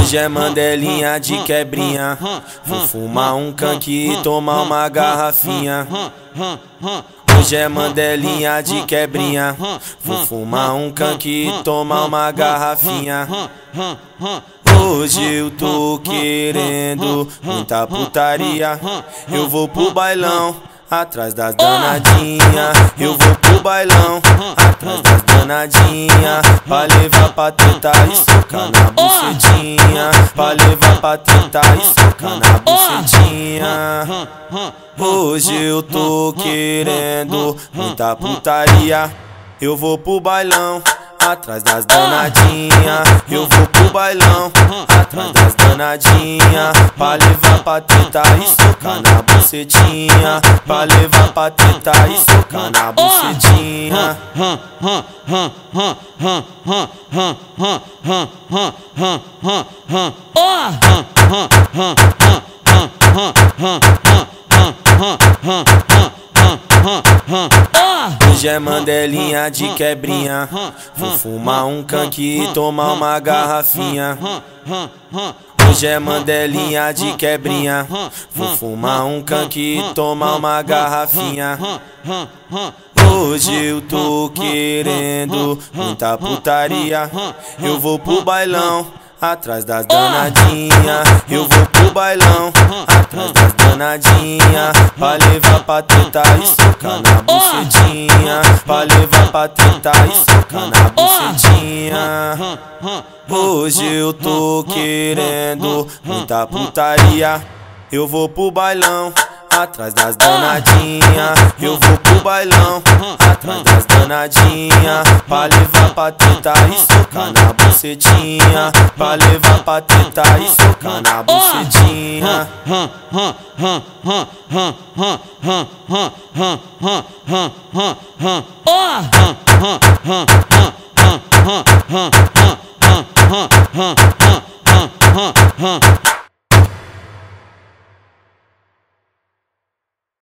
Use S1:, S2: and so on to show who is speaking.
S1: Hoje é mandelinha de quebrinha. Vou fumar um canque e tomar uma garrafinha. Hoje é mandelinha de quebrinha. Vou fumar um canque e tomar uma garrafinha. Hoje eu tô querendo muita putaria. Eu vou pro bailão. Atrás das danadinha, eu vou pro bailão. Atrás das danadinha, pra levar pra tentar e socar na bucetinha. Pra levar pra tentar e socar na bucetinha. Hoje eu tô querendo muita putaria. Eu vou pro bailão. Atrás das danadinha, eu vou pro bailão. Atrás das danadinha, pra levar pra tentar e socar na bucetinha. Pra levar pra tentar e socar na bucetinha. Hoje é mandelinha de quebrinha. Vou fumar um canque e tomar uma garrafinha. Hoje é mandelinha de quebrinha. Vou fumar um canque e tomar uma garrafinha. Hoje eu tô querendo muita putaria. Eu vou pro bailão. Atrás das danadinha, eu vou pro bailão. Danadinha, pra levar pra tentar e socar na bucetinha. Pra levar pra tentar e socar na bucetinha. Hoje eu tô querendo muita putaria. Eu vou pro bailão. Atrás das danadinha, eu vou pro bailão. Atrás das danadinha, pra levar pra tentar e socar na bucetinha. Pra levar pra tentar e socar na bucetinha.